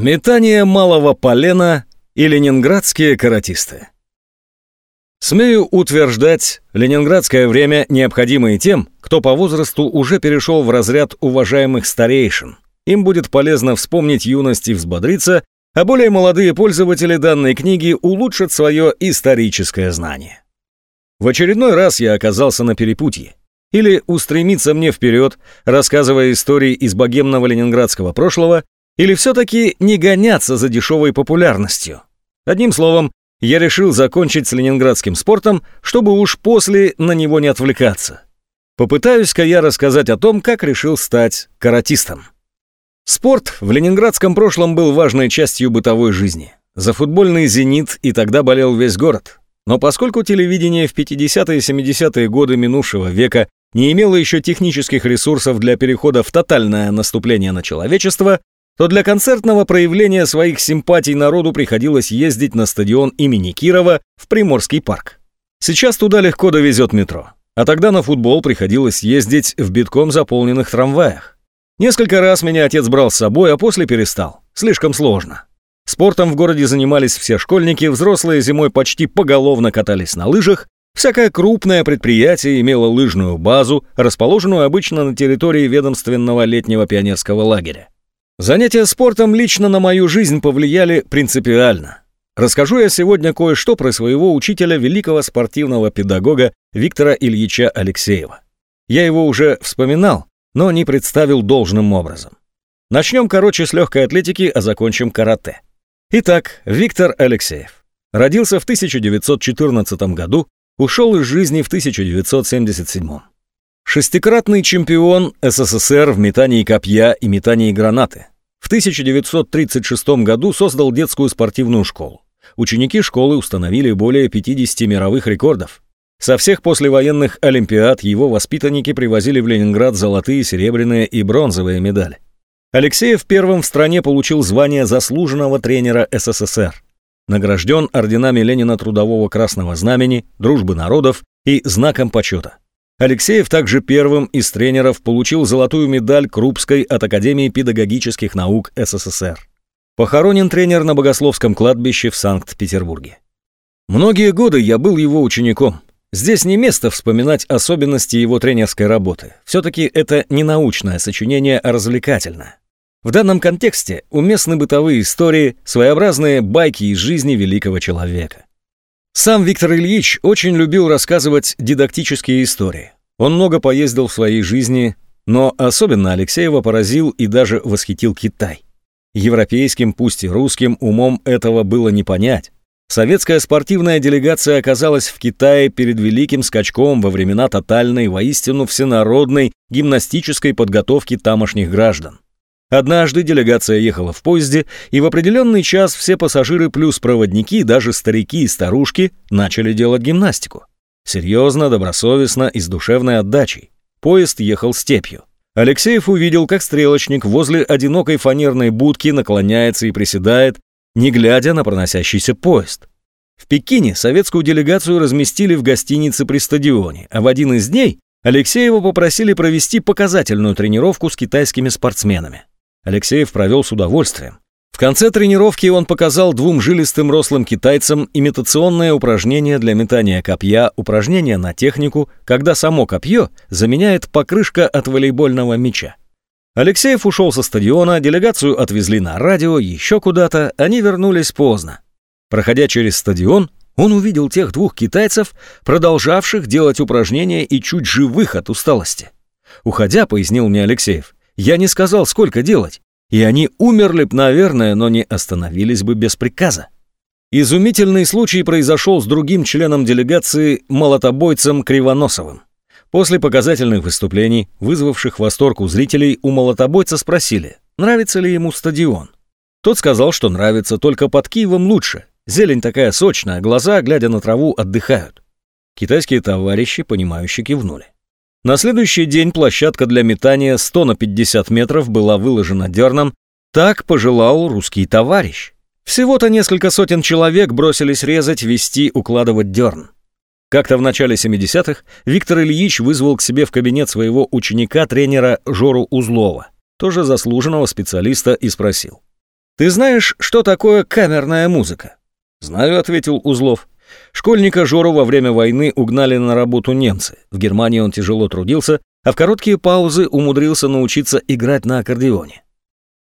Метание малого полена и ленинградские каратисты. Смею утверждать, ленинградское время необходимо и тем, кто по возрасту уже перешел в разряд уважаемых старейшин. Им будет полезно вспомнить юность и взбодриться, а более молодые пользователи данной книги улучшат свое историческое знание. В очередной раз я оказался на перепутье. Или устремиться мне вперед, рассказывая истории из богемного ленинградского прошлого, или все-таки не гоняться за дешевой популярностью. Одним словом, я решил закончить с ленинградским спортом, чтобы уж после на него не отвлекаться. Попытаюсь-ка я рассказать о том, как решил стать каратистом. Спорт в ленинградском прошлом был важной частью бытовой жизни. За футбольный «Зенит» и тогда болел весь город. Но поскольку телевидение в 50-е и 70-е годы минувшего века не имело еще технических ресурсов для перехода в тотальное наступление на человечество, то для концертного проявления своих симпатий народу приходилось ездить на стадион имени Кирова в Приморский парк. Сейчас туда легко довезет метро, а тогда на футбол приходилось ездить в битком заполненных трамваях. Несколько раз меня отец брал с собой, а после перестал. Слишком сложно. Спортом в городе занимались все школьники, взрослые зимой почти поголовно катались на лыжах, всякое крупное предприятие имело лыжную базу, расположенную обычно на территории ведомственного летнего пионерского лагеря. Занятия спортом лично на мою жизнь повлияли принципиально. Расскажу я сегодня кое-что про своего учителя, великого спортивного педагога Виктора Ильича Алексеева. Я его уже вспоминал, но не представил должным образом. Начнем, короче, с легкой атлетики, а закончим карате. Итак, Виктор Алексеев. Родился в 1914 году, ушел из жизни в 1977. Шестикратный чемпион СССР в метании копья и метании гранаты. В 1936 году создал детскую спортивную школу. Ученики школы установили более 50 мировых рекордов. Со всех послевоенных олимпиад его воспитанники привозили в Ленинград золотые, серебряные и бронзовые медали. Алексеев первым в стране получил звание заслуженного тренера СССР. Награжден орденами Ленина Трудового Красного Знамени, Дружбы народов и Знаком почета. Алексеев также первым из тренеров получил золотую медаль Крупской от Академии педагогических наук СССР. Похоронен тренер на Богословском кладбище в Санкт-Петербурге. Многие годы я был его учеником. Здесь не место вспоминать особенности его тренерской работы. Все-таки это не научное сочинение, а развлекательное. В данном контексте уместны бытовые истории, своеобразные байки из жизни великого человека. Сам Виктор Ильич очень любил рассказывать дидактические истории. Он много поездил в своей жизни, но особенно Алексеева поразил и даже восхитил Китай. Европейским, пусть и русским, умом этого было не понять. Советская спортивная делегация оказалась в Китае перед великим скачком во времена тотальной, воистину всенародной гимнастической подготовки тамошних граждан. Однажды делегация ехала в поезде, и в определенный час все пассажиры плюс проводники, даже старики и старушки, начали делать гимнастику. Серьезно, добросовестно и с душевной отдачей. Поезд ехал степью. Алексеев увидел, как стрелочник возле одинокой фанерной будки наклоняется и приседает, не глядя на проносящийся поезд. В Пекине советскую делегацию разместили в гостинице при стадионе, а в один из дней Алексеева попросили провести показательную тренировку с китайскими спортсменами. Алексеев провел с удовольствием. В конце тренировки он показал двум жилистым рослым китайцам имитационное упражнение для метания копья, упражнение на технику, когда само копье заменяет покрышка от волейбольного мяча. Алексеев ушел со стадиона, делегацию отвезли на радио, еще куда-то, они вернулись поздно. Проходя через стадион, он увидел тех двух китайцев, продолжавших делать упражнения и чуть живых от усталости. Уходя, пояснил мне Алексеев, я не сказал, сколько делать, и они умерли б, наверное, но не остановились бы без приказа. Изумительный случай произошел с другим членом делегации, молотобойцем Кривоносовым. После показательных выступлений, вызвавших восторг у зрителей, у молотобойца спросили, нравится ли ему стадион. Тот сказал, что нравится, только под Киевом лучше. Зелень такая сочная, глаза, глядя на траву, отдыхают. Китайские товарищи, понимающе кивнули. На следующий день площадка для метания 100 на 50 метров была выложена дерном. Так пожелал русский товарищ. Всего-то несколько сотен человек бросились резать, вести, укладывать дерн. Как-то в начале 70-х Виктор Ильич вызвал к себе в кабинет своего ученика-тренера Жору Узлова, тоже заслуженного специалиста, и спросил. «Ты знаешь, что такое камерная музыка?» «Знаю», — ответил Узлов. Школьника Жору во время войны угнали на работу немцы. В Германии он тяжело трудился, а в короткие паузы умудрился научиться играть на аккордеоне.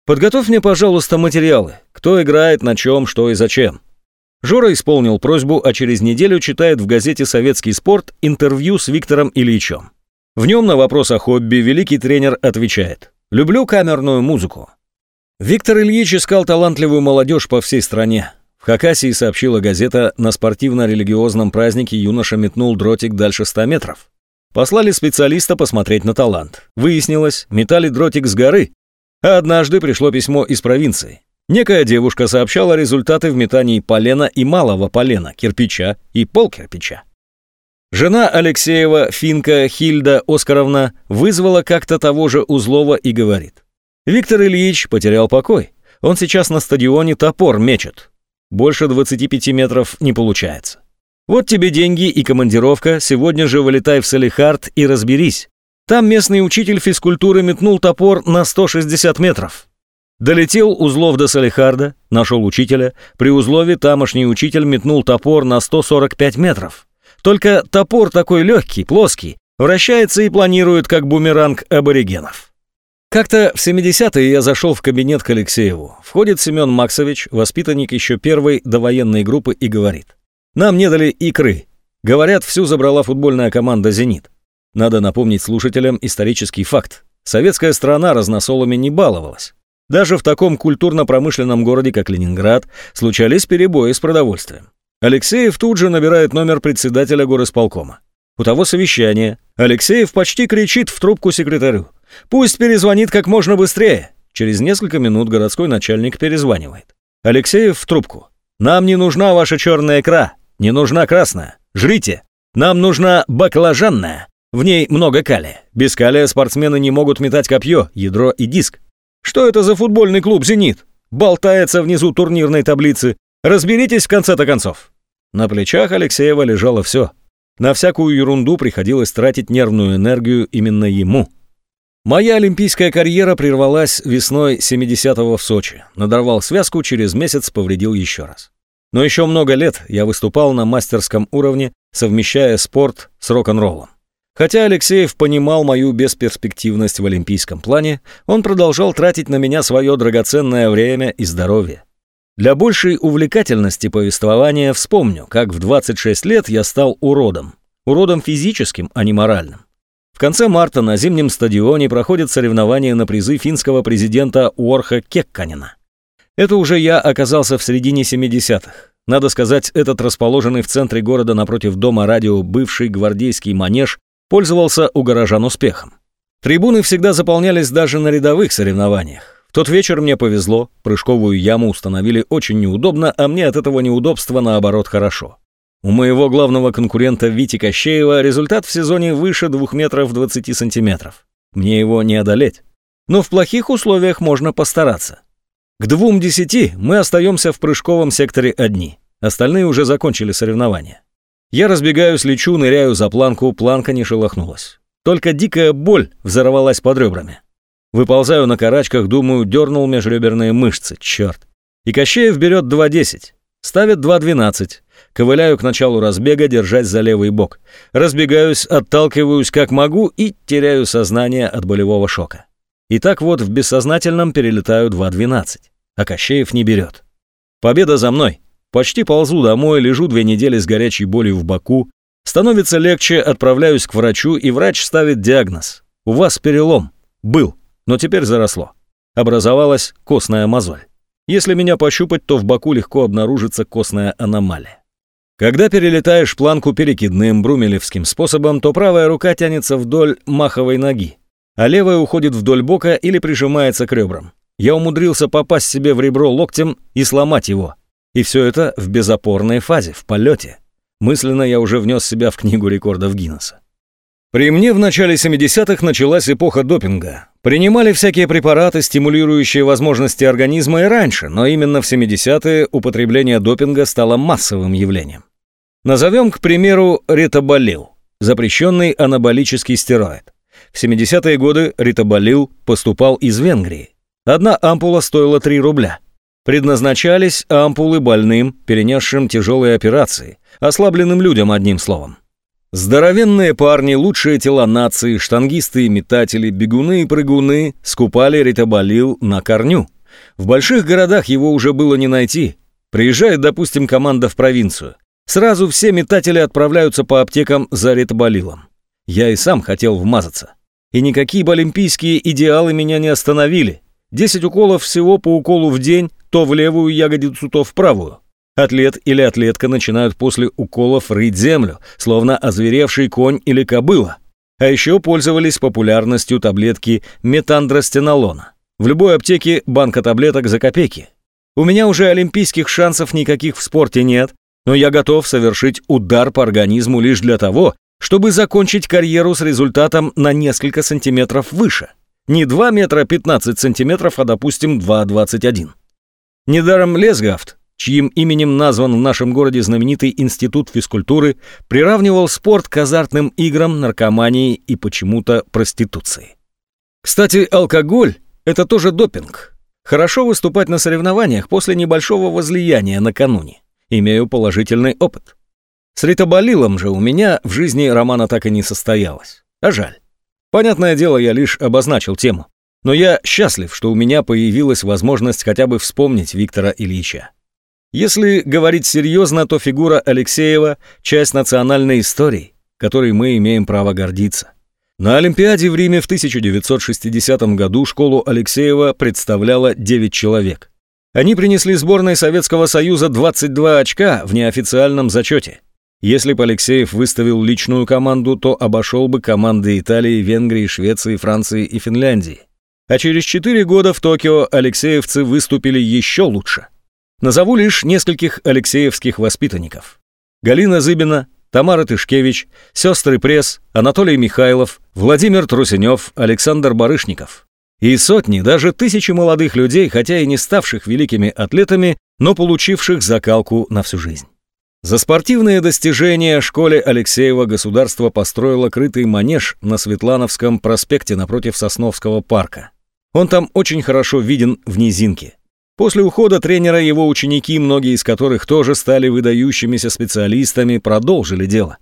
«Подготовь мне, пожалуйста, материалы. Кто играет, на чем, что и зачем». Жора исполнил просьбу, а через неделю читает в газете «Советский спорт» интервью с Виктором Ильичем. В нем на вопрос о хобби великий тренер отвечает «Люблю камерную музыку». Виктор Ильич искал талантливую молодежь по всей стране. В Хакасии сообщила газета, на спортивно-религиозном празднике юноша метнул дротик дальше 100 метров. Послали специалиста посмотреть на талант. Выяснилось, метали дротик с горы. А однажды пришло письмо из провинции. Некая девушка сообщала результаты в метании полена и малого полена, кирпича и полкирпича. Жена Алексеева, финка Хильда Оскаровна, вызвала как-то того же Узлова и говорит. «Виктор Ильич потерял покой. Он сейчас на стадионе топор мечет. Больше 25 метров не получается. Вот тебе деньги и командировка, сегодня же вылетай в Салихард и разберись. Там местный учитель физкультуры метнул топор на 160 метров. Долетел Узлов до Салихарда, нашел учителя. При Узлове тамошний учитель метнул топор на 145 метров. Только топор такой легкий, плоский, вращается и планирует, как бумеранг аборигенов. Как-то в 70-е я зашел в кабинет к Алексееву. Входит Семен Максович, воспитанник еще первой довоенной группы, и говорит. «Нам не дали икры. Говорят, всю забрала футбольная команда «Зенит». Надо напомнить слушателям исторический факт. Советская страна разносолами не баловалась. Даже в таком культурно-промышленном городе, как Ленинград, случались перебои с продовольствием. Алексеев тут же набирает номер председателя горосполкома. У того совещание. Алексеев почти кричит в трубку секретарю. Пусть перезвонит как можно быстрее. Через несколько минут городской начальник перезванивает. Алексеев в трубку. Нам не нужна ваша черная икра, не нужна красная. Жрите. Нам нужна баклажанная. В ней много калия. Без калия спортсмены не могут метать копье, ядро и диск. Что это за футбольный клуб «Зенит»? Болтается внизу турнирной таблицы. Разберитесь в конце-то концов. На плечах Алексеева лежало все. На всякую ерунду приходилось тратить нервную энергию именно ему. Моя олимпийская карьера прервалась весной 70-го в Сочи. Надорвал связку, через месяц повредил еще раз. Но еще много лет я выступал на мастерском уровне, совмещая спорт с рок-н-роллом. Хотя Алексеев понимал мою бесперспективность в олимпийском плане, он продолжал тратить на меня свое драгоценное время и здоровье. Для большей увлекательности повествования вспомню, как в 26 лет я стал уродом. Уродом физическим, а не моральным. В конце марта на зимнем стадионе проходят соревнования на призы финского президента Уорха Кекканина. Это уже я оказался в середине 70-х. Надо сказать, этот расположенный в центре города напротив дома радио бывший гвардейский манеж пользовался у горожан успехом. Трибуны всегда заполнялись даже на рядовых соревнованиях. В тот вечер мне повезло, прыжковую яму установили очень неудобно, а мне от этого неудобства наоборот хорошо. У моего главного конкурента Вити Кощеева результат в сезоне выше 2 метров 20 сантиметров. Мне его не одолеть. Но в плохих условиях можно постараться. К двум десяти мы остаемся в прыжковом секторе одни. Остальные уже закончили соревнования. Я разбегаюсь, лечу, ныряю за планку, планка не шелохнулась. Только дикая боль взорвалась под ребрами. Выползаю на карачках, думаю, дернул межреберные мышцы, черт. И Кощеев берет 2.10, ставит 2.12. Ковыляю к началу разбега, держась за левый бок. Разбегаюсь, отталкиваюсь как могу и теряю сознание от болевого шока. И так вот в бессознательном перелетаю 2.12, а Кощеев не берет. Победа за мной. Почти ползу домой, лежу две недели с горячей болью в боку. Становится легче, отправляюсь к врачу, и врач ставит диагноз. У вас перелом. Был, но теперь заросло. Образовалась костная мозоль. Если меня пощупать, то в боку легко обнаружится костная аномалия. Когда перелетаешь планку перекидным брумелевским способом, то правая рука тянется вдоль маховой ноги, а левая уходит вдоль бока или прижимается к ребрам. Я умудрился попасть себе в ребро локтем и сломать его. И все это в безопорной фазе, в полете. Мысленно я уже внес себя в книгу рекордов Гиннесса. При мне в начале 70-х началась эпоха допинга. Принимали всякие препараты, стимулирующие возможности организма и раньше, но именно в 70-е употребление допинга стало массовым явлением. Назовем, к примеру, ритоболил, запрещенный анаболический стероид. В 70-е годы ритоболил поступал из Венгрии. Одна ампула стоила 3 рубля. Предназначались ампулы больным, перенесшим тяжелые операции, ослабленным людям одним словом. Здоровенные парни, лучшие тела нации, штангисты и метатели, бегуны и прыгуны скупали ритоболил на корню. В больших городах его уже было не найти. Приезжает, допустим, команда в провинцию. Сразу все метатели отправляются по аптекам за ритоболилом. Я и сам хотел вмазаться. И никакие олимпийские идеалы меня не остановили. 10 уколов всего по уколу в день, то в левую ягодицу, то в правую. Атлет или атлетка начинают после уколов рыть землю, словно озверевший конь или кобыла. А еще пользовались популярностью таблетки метандростенолона. В любой аптеке банка таблеток за копейки. У меня уже олимпийских шансов никаких в спорте нет, но я готов совершить удар по организму лишь для того, чтобы закончить карьеру с результатом на несколько сантиметров выше. Не 2 метра 15 сантиметров, а, допустим, 2,21. Недаром Лесгафт, чьим именем назван в нашем городе знаменитый институт физкультуры, приравнивал спорт к азартным играм, наркомании и почему-то проституции. Кстати, алкоголь – это тоже допинг. Хорошо выступать на соревнованиях после небольшого возлияния накануне. Имею положительный опыт. С ритоболилом же у меня в жизни романа так и не состоялось. А жаль. Понятное дело, я лишь обозначил тему. Но я счастлив, что у меня появилась возможность хотя бы вспомнить Виктора Ильича. Если говорить серьезно, то фигура Алексеева – часть национальной истории, которой мы имеем право гордиться. На Олимпиаде в Риме в 1960 году школу Алексеева представляло 9 человек. Они принесли сборной Советского Союза 22 очка в неофициальном зачете. Если бы Алексеев выставил личную команду, то обошел бы команды Италии, Венгрии, Швеции, Франции и Финляндии. А через 4 года в Токио алексеевцы выступили еще лучше. Назову лишь нескольких алексеевских воспитанников. Галина Зыбина, Тамара Тышкевич, сестры Пресс, Анатолий Михайлов, Владимир Трусенев, Александр Барышников. И сотни, даже тысячи молодых людей, хотя и не ставших великими атлетами, но получивших закалку на всю жизнь. За спортивные достижения школе Алексеева государство построило крытый манеж на Светлановском проспекте напротив Сосновского парка. Он там очень хорошо виден в низинке. После ухода тренера его ученики, многие из которых тоже стали выдающимися специалистами, продолжили дело.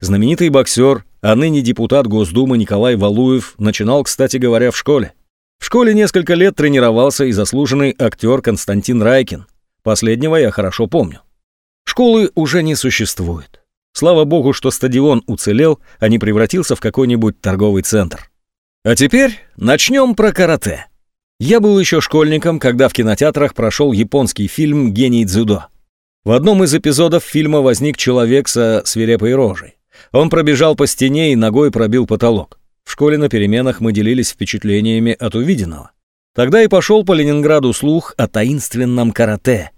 Знаменитый боксер, а ныне депутат Госдумы Николай Валуев начинал, кстати говоря, в школе. В школе несколько лет тренировался и заслуженный актер Константин Райкин. Последнего я хорошо помню. Школы уже не существует. Слава богу, что стадион уцелел, а не превратился в какой-нибудь торговый центр. А теперь начнем про карате. Я был еще школьником, когда в кинотеатрах прошел японский фильм «Гений дзюдо». В одном из эпизодов фильма возник человек со свирепой рожей. Он пробежал по стене и ногой пробил потолок. В школе на переменах мы делились впечатлениями от увиденного. Тогда и пошел по Ленинграду слух о таинственном карате –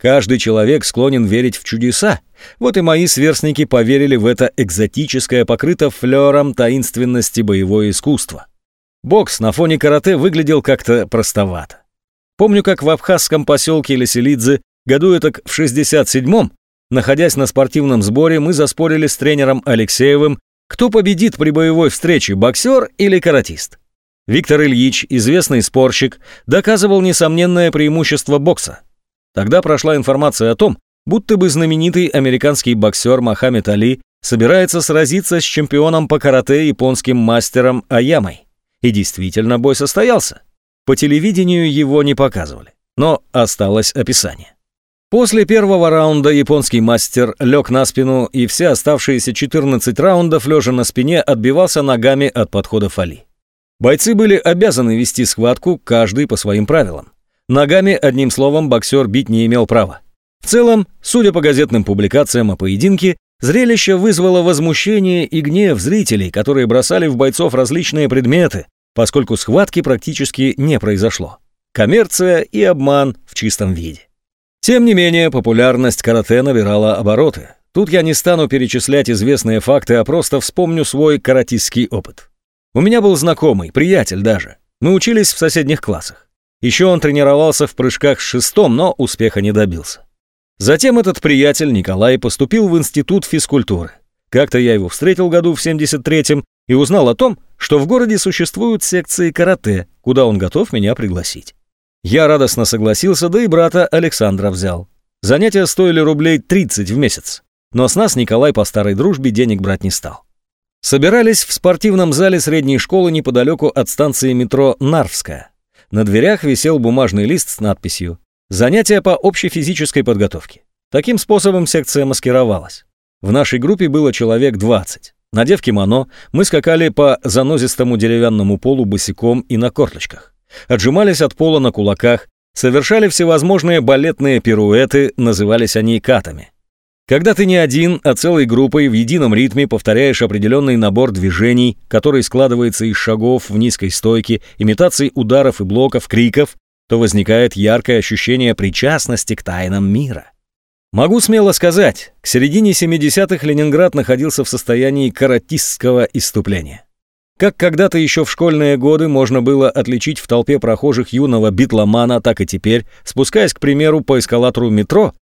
Каждый человек склонен верить в чудеса. Вот и мои сверстники поверили в это экзотическое, покрыто флером таинственности боевое искусство. Бокс на фоне карате выглядел как-то простовато. Помню, как в абхазском поселке Леселидзе, году это в 67-м, находясь на спортивном сборе, мы заспорили с тренером Алексеевым, кто победит при боевой встрече, боксер или каратист. Виктор Ильич, известный спорщик, доказывал несомненное преимущество бокса. Тогда прошла информация о том, будто бы знаменитый американский боксер Мохаммед Али собирается сразиться с чемпионом по карате японским мастером Аямой. И действительно бой состоялся. По телевидению его не показывали, но осталось описание. После первого раунда японский мастер лег на спину и все оставшиеся 14 раундов лежа на спине отбивался ногами от подходов Али. Бойцы были обязаны вести схватку, каждый по своим правилам. Ногами, одним словом, боксер бить не имел права. В целом, судя по газетным публикациям о поединке, зрелище вызвало возмущение и гнев зрителей, которые бросали в бойцов различные предметы, поскольку схватки практически не произошло. Коммерция и обман в чистом виде. Тем не менее, популярность карате набирала обороты. Тут я не стану перечислять известные факты, а просто вспомню свой каратистский опыт. У меня был знакомый, приятель даже. Мы учились в соседних классах. Еще он тренировался в прыжках с шестом, но успеха не добился. Затем этот приятель Николай поступил в институт физкультуры. Как-то я его встретил году в 73-м и узнал о том, что в городе существуют секции карате, куда он готов меня пригласить. Я радостно согласился, да и брата Александра взял. Занятия стоили рублей 30 в месяц, но с нас Николай по старой дружбе денег брать не стал. Собирались в спортивном зале средней школы неподалеку от станции метро Нарвская. На дверях висел бумажный лист с надписью «Занятия по общей физической подготовке». Таким способом секция маскировалась. В нашей группе было человек 20. Надев кимоно, мы скакали по занозистому деревянному полу босиком и на корточках. Отжимались от пола на кулаках, совершали всевозможные балетные пируэты, назывались они катами. Когда ты не один, а целой группой в едином ритме повторяешь определенный набор движений, который складывается из шагов в низкой стойке, имитаций ударов и блоков, криков, то возникает яркое ощущение причастности к тайнам мира. Могу смело сказать, к середине 70-х Ленинград находился в состоянии каратистского иступления. Как когда-то еще в школьные годы можно было отличить в толпе прохожих юного битломана, так и теперь, спускаясь, к примеру, по эскалатору метро,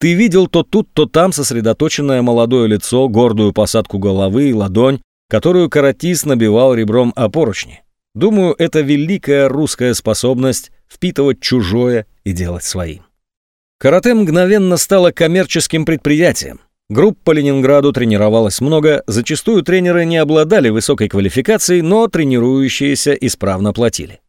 ты видел то тут, то там сосредоточенное молодое лицо, гордую посадку головы и ладонь, которую каратист набивал ребром о поручни. Думаю, это великая русская способность впитывать чужое и делать своим. Карате мгновенно стало коммерческим предприятием. Групп по Ленинграду тренировалось много, зачастую тренеры не обладали высокой квалификацией, но тренирующиеся исправно платили.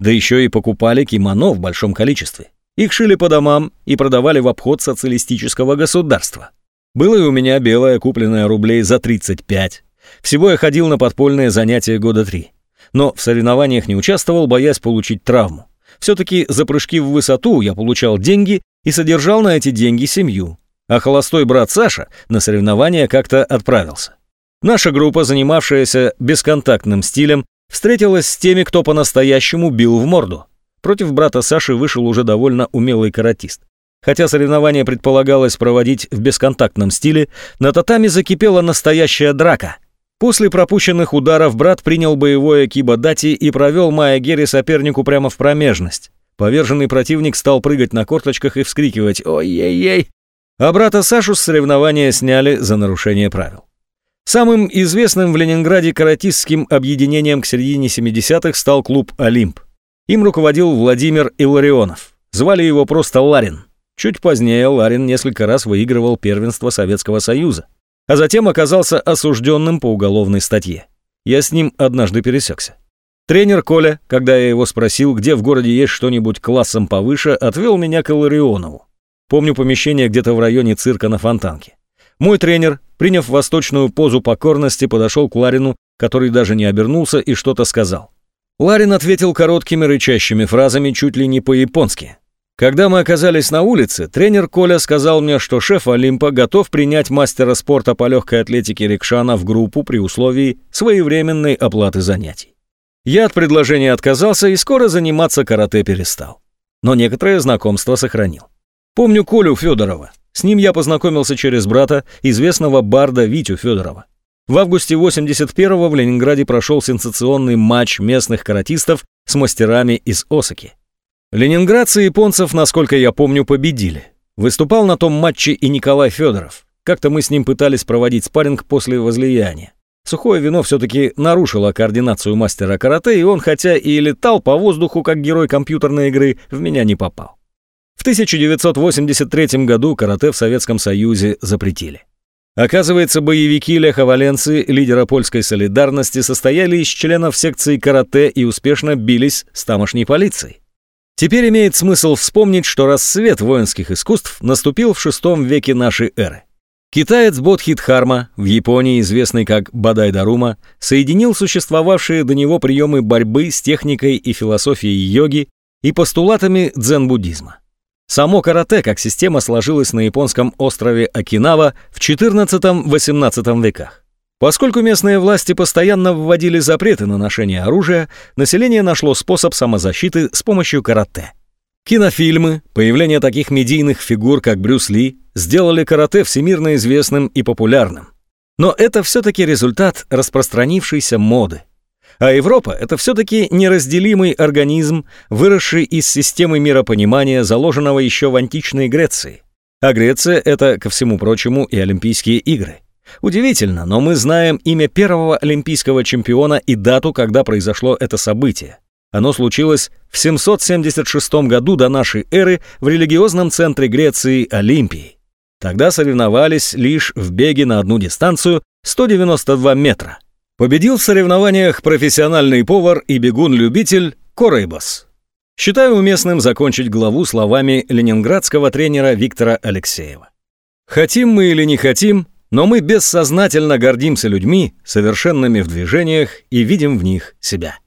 Да еще и покупали кимоно в большом количестве. Их шили по домам и продавали в обход социалистического государства. Было и у меня белое, купленное рублей за 35. Всего я ходил на подпольные занятия года три. Но в соревнованиях не участвовал, боясь получить травму. Все-таки за прыжки в высоту я получал деньги и содержал на эти деньги семью. А холостой брат Саша на соревнования как-то отправился. Наша группа, занимавшаяся бесконтактным стилем, встретилась с теми, кто по-настоящему бил в морду. Против брата Саши вышел уже довольно умелый каратист. Хотя соревнование предполагалось проводить в бесконтактном стиле, на татами закипела настоящая драка. После пропущенных ударов брат принял боевое кибодати и провел Майя сопернику прямо в промежность. Поверженный противник стал прыгать на корточках и вскрикивать «Ой-ей-ей!». А брата Сашу с соревнования сняли за нарушение правил. Самым известным в Ленинграде каратистским объединением к середине 70-х стал клуб «Олимп». Им руководил Владимир Илларионов. Звали его просто Ларин. Чуть позднее Ларин несколько раз выигрывал первенство Советского Союза, а затем оказался осужденным по уголовной статье. Я с ним однажды пересекся. Тренер Коля, когда я его спросил, где в городе есть что-нибудь классом повыше, отвел меня к Илларионову. Помню помещение где-то в районе цирка на Фонтанке. Мой тренер, приняв восточную позу покорности, подошел к Ларину, который даже не обернулся и что-то сказал. Ларин ответил короткими рычащими фразами чуть ли не по-японски. Когда мы оказались на улице, тренер Коля сказал мне, что шеф Олимпа готов принять мастера спорта по легкой атлетике Рикшана в группу при условии своевременной оплаты занятий. Я от предложения отказался и скоро заниматься карате перестал. Но некоторое знакомство сохранил. Помню Колю Федорова. С ним я познакомился через брата, известного барда Витю Федорова. В августе 81-го в Ленинграде прошел сенсационный матч местных каратистов с мастерами из Осаки. Ленинградцы японцев, насколько я помню, победили. Выступал на том матче и Николай Федоров. Как-то мы с ним пытались проводить спарринг после возлияния. Сухое вино все-таки нарушило координацию мастера карате, и он, хотя и летал по воздуху, как герой компьютерной игры, в меня не попал. В 1983 году карате в Советском Союзе запретили. Оказывается, боевики Леха Валенции, лидера польской солидарности, состояли из членов секции карате и успешно бились с тамошней полицией. Теперь имеет смысл вспомнить, что рассвет воинских искусств наступил в VI веке нашей эры. Китаец Бодхидхарма, в Японии известный как Бадай Дарума, соединил существовавшие до него приемы борьбы с техникой и философией йоги и постулатами дзен-буддизма. Само карате как система сложилось на японском острове Окинава в XIV-XVIII веках. Поскольку местные власти постоянно вводили запреты на ношение оружия, население нашло способ самозащиты с помощью карате. Кинофильмы, появление таких медийных фигур, как Брюс Ли, сделали карате всемирно известным и популярным. Но это все-таки результат распространившейся моды. А Европа — это все-таки неразделимый организм, выросший из системы миропонимания, заложенного еще в античной Греции. А Греция — это, ко всему прочему, и Олимпийские игры. Удивительно, но мы знаем имя первого олимпийского чемпиона и дату, когда произошло это событие. Оно случилось в 776 году до нашей эры в религиозном центре Греции Олимпии. Тогда соревновались лишь в беге на одну дистанцию 192 метра. Победил в соревнованиях профессиональный повар и бегун-любитель Корейбас. Считаю уместным закончить главу словами ленинградского тренера Виктора Алексеева. Хотим мы или не хотим, но мы бессознательно гордимся людьми, совершенными в движениях и видим в них себя.